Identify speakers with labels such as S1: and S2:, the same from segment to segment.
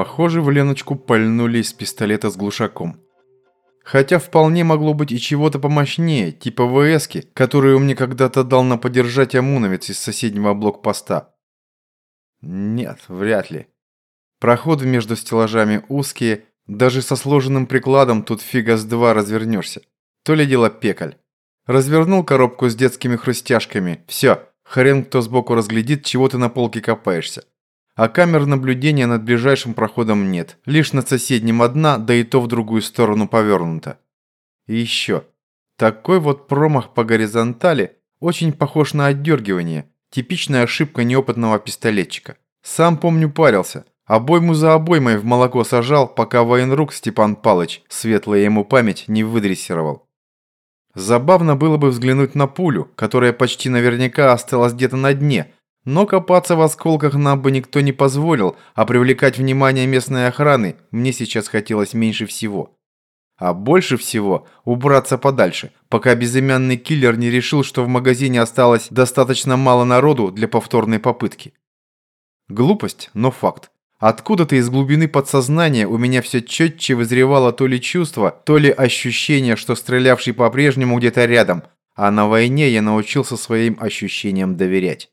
S1: Похоже, в Леночку пальнули из пистолета с глушаком. Хотя вполне могло быть и чего-то помощнее, типа ВСки, которую мне когда-то дал на подержать ОМОНовец из соседнего блокпоста. Нет, вряд ли. Проходы между стеллажами узкие, даже со сложенным прикладом тут фига с два развернешься. То ли дело пекаль. Развернул коробку с детскими хрустяшками. Все, хрен кто сбоку разглядит, чего ты на полке копаешься. А камер наблюдения над ближайшим проходом нет. Лишь над соседним одна, да и то в другую сторону повернута. И еще. Такой вот промах по горизонтали очень похож на отдергивание. Типичная ошибка неопытного пистолетчика. Сам помню парился. Обойму за обоймой в молоко сажал, пока военрук Степан Палыч, светлая ему память, не выдрессировал. Забавно было бы взглянуть на пулю, которая почти наверняка осталась где-то на дне, но копаться в осколках нам бы никто не позволил, а привлекать внимание местной охраны мне сейчас хотелось меньше всего. А больше всего убраться подальше, пока безымянный киллер не решил, что в магазине осталось достаточно мало народу для повторной попытки. Глупость, но факт. Откуда-то из глубины подсознания у меня все четче вызревало то ли чувство, то ли ощущение, что стрелявший по-прежнему где-то рядом, а на войне я научился своим ощущениям доверять.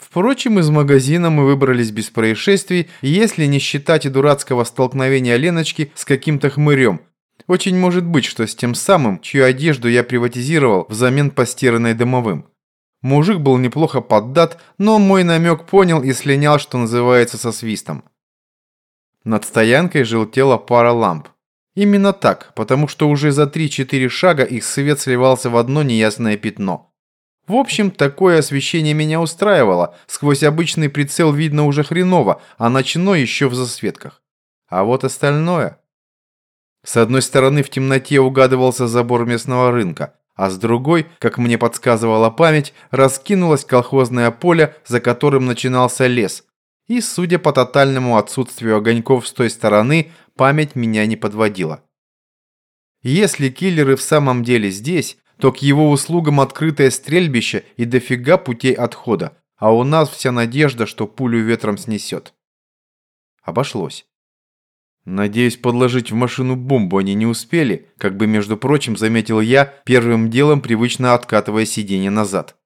S1: Впрочем, из магазина мы выбрались без происшествий, если не считать и дурацкого столкновения Леночки с каким-то хмырем. Очень может быть, что с тем самым, чью одежду я приватизировал взамен постиранной домовым. Мужик был неплохо поддат, но мой намек понял и слинял, что называется, со свистом. Над стоянкой желтела пара ламп. Именно так, потому что уже за 3-4 шага их свет сливался в одно неясное пятно. В общем, такое освещение меня устраивало. Сквозь обычный прицел видно уже хреново, а ночной еще в засветках. А вот остальное... С одной стороны в темноте угадывался забор местного рынка, а с другой, как мне подсказывала память, раскинулось колхозное поле, за которым начинался лес. И, судя по тотальному отсутствию огоньков с той стороны, память меня не подводила. Если киллеры в самом деле здесь, то к его услугам открытое стрельбище и дофига путей отхода, а у нас вся надежда, что пулю ветром снесет. Обошлось. Надеюсь, подложить в машину бомбу они не успели, как бы, между прочим, заметил я, первым делом привычно откатывая сиденье назад.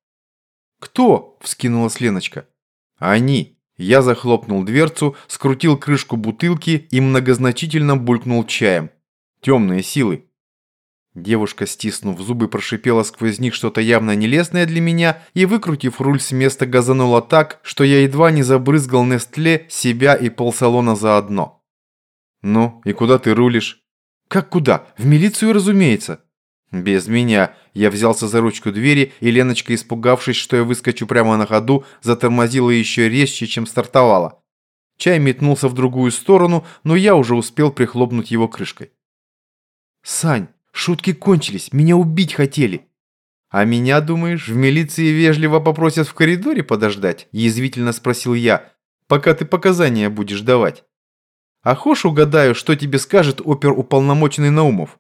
S1: «Кто?» – вскинулась Леночка. «Они». Я захлопнул дверцу, скрутил крышку бутылки и многозначительно булькнул чаем. «Темные силы». Девушка, стиснув зубы, прошипела сквозь них что-то явно нелестное для меня и, выкрутив руль с места, газанула так, что я едва не забрызгал Нестле, себя и полсалона заодно. «Ну, и куда ты рулишь?» «Как куда? В милицию, разумеется». «Без меня». Я взялся за ручку двери, и Леночка, испугавшись, что я выскочу прямо на ходу, затормозила еще резче, чем стартовала. Чай метнулся в другую сторону, но я уже успел прихлопнуть его крышкой. «Сань, Шутки кончились, меня убить хотели. А меня, думаешь, в милиции вежливо попросят в коридоре подождать? Язвительно спросил я, пока ты показания будешь давать. А хошь угадаю, что тебе скажет оперуполномоченный Наумов?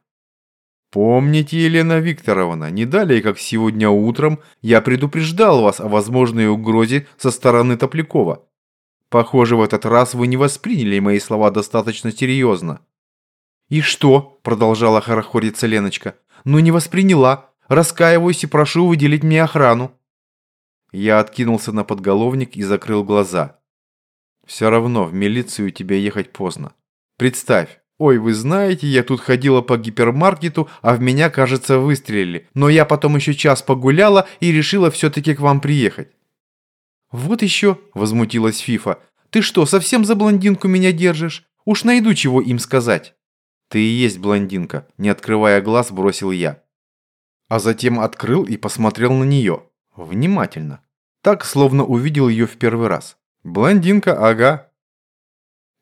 S1: Помните, Елена Викторовна, не далее, как сегодня утром, я предупреждал вас о возможной угрозе со стороны Топлякова. Похоже, в этот раз вы не восприняли мои слова достаточно серьезно. «И что?» – продолжала хорохориться Леночка. «Ну не восприняла. Раскаиваюсь и прошу выделить мне охрану». Я откинулся на подголовник и закрыл глаза. «Все равно в милицию тебе ехать поздно. Представь, ой, вы знаете, я тут ходила по гипермаркету, а в меня, кажется, выстрелили. Но я потом еще час погуляла и решила все-таки к вам приехать». «Вот еще», – возмутилась Фифа, – «ты что, совсем за блондинку меня держишь? Уж найду чего им сказать». «Ты и есть блондинка», – не открывая глаз, бросил я. А затем открыл и посмотрел на нее. Внимательно. Так, словно увидел ее в первый раз. «Блондинка, ага».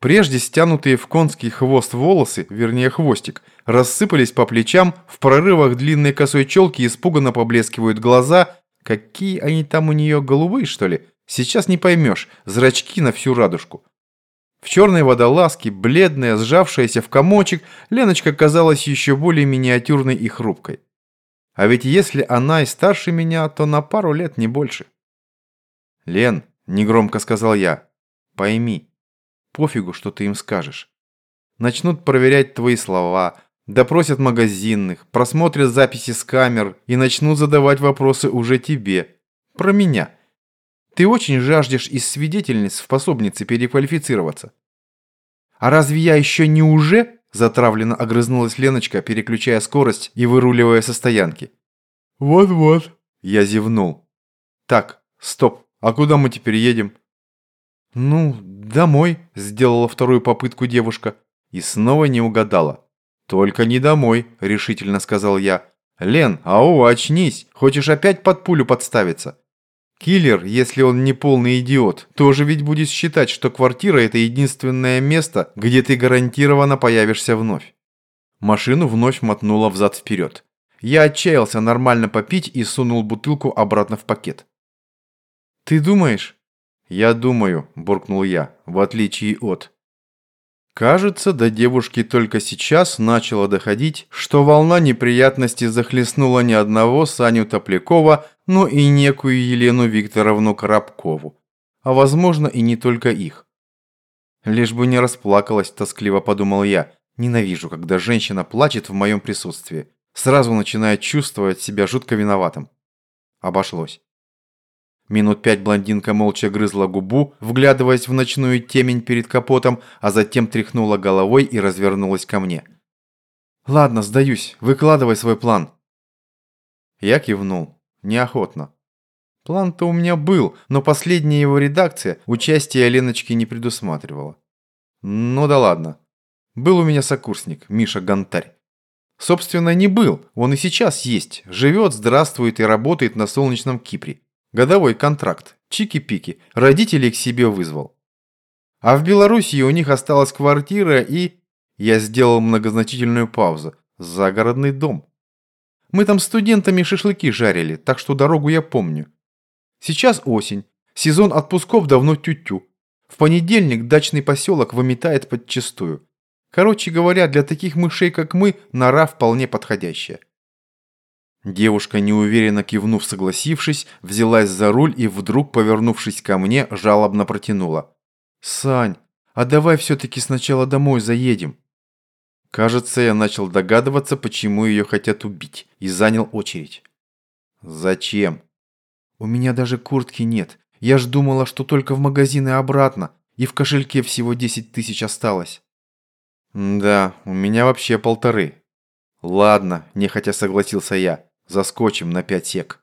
S1: Прежде стянутые в конский хвост волосы, вернее хвостик, рассыпались по плечам, в прорывах длинной косой челки испуганно поблескивают глаза. Какие они там у нее, голубые, что ли? Сейчас не поймешь, зрачки на всю радужку. В черной водолазке, бледная, сжавшаяся в комочек, Леночка казалась еще более миниатюрной и хрупкой. А ведь если она и старше меня, то на пару лет не больше. «Лен», – негромко сказал я, – «пойми, Пофигу, что ты им скажешь. Начнут проверять твои слова, допросят магазинных, просмотрят записи с камер и начнут задавать вопросы уже тебе. Про меня. Ты очень жаждешь из свидетельниц в пособнице переквалифицироваться. А разве я еще не уже? Затравленно огрызнулась Леночка, переключая скорость и выруливая со стоянки.
S2: Вот-вот.
S1: Я зевнул. Так, стоп, а куда мы теперь едем? Ну, домой, сделала вторую попытку девушка. И снова не угадала. «Только не домой», – решительно сказал я. «Лен, ау, очнись! Хочешь опять под пулю подставиться?» Киллер, если он не полный идиот, тоже ведь будет считать, что квартира – это единственное место, где ты гарантированно появишься вновь. Машину вновь мотнуло взад-вперед. Я отчаялся нормально попить и сунул бутылку обратно в пакет. «Ты думаешь?» «Я думаю», – буркнул я, в отличие от. Кажется, до девушки только сейчас начало доходить, что волна неприятностей захлестнула не одного Саню Топлякова, но и некую Елену Викторовну Коробкову. А возможно и не только их. Лишь бы не расплакалась, тоскливо подумал я. Ненавижу, когда женщина плачет в моем присутствии. Сразу начинает чувствовать себя жутко виноватым. Обошлось. Минут пять блондинка молча грызла губу, вглядываясь в ночную темень перед капотом, а затем тряхнула головой и развернулась ко мне. «Ладно, сдаюсь. Выкладывай свой план». Я кивнул. Неохотно. План-то у меня был, но последняя его редакция участия Леночки не предусматривала. Ну да ладно. Был у меня сокурсник, Миша Гонтарь. Собственно, не был, он и сейчас есть, живет, здравствует и работает на солнечном Кипре. Годовой контракт. Чики-пики. Родителей к себе вызвал. А в Белоруссии у них осталась квартира и... Я сделал многозначительную паузу. Загородный дом. Мы там студентами шашлыки жарили, так что дорогу я помню. Сейчас осень. Сезон отпусков давно тю-тю. В понедельник дачный поселок выметает подчистую. Короче говоря, для таких мышей, как мы, нора вполне подходящая. Девушка, неуверенно кивнув, согласившись, взялась за руль и вдруг, повернувшись ко мне, жалобно протянула. «Сань, а давай все-таки сначала домой заедем». Кажется, я начал догадываться, почему ее хотят убить, и занял очередь. «Зачем?» «У меня даже куртки нет. Я ж думала, что только в магазин и обратно, и в кошельке всего 10 тысяч осталось». «Да, у меня вообще полторы». «Ладно», – нехотя согласился я. Заскочим на пять сек.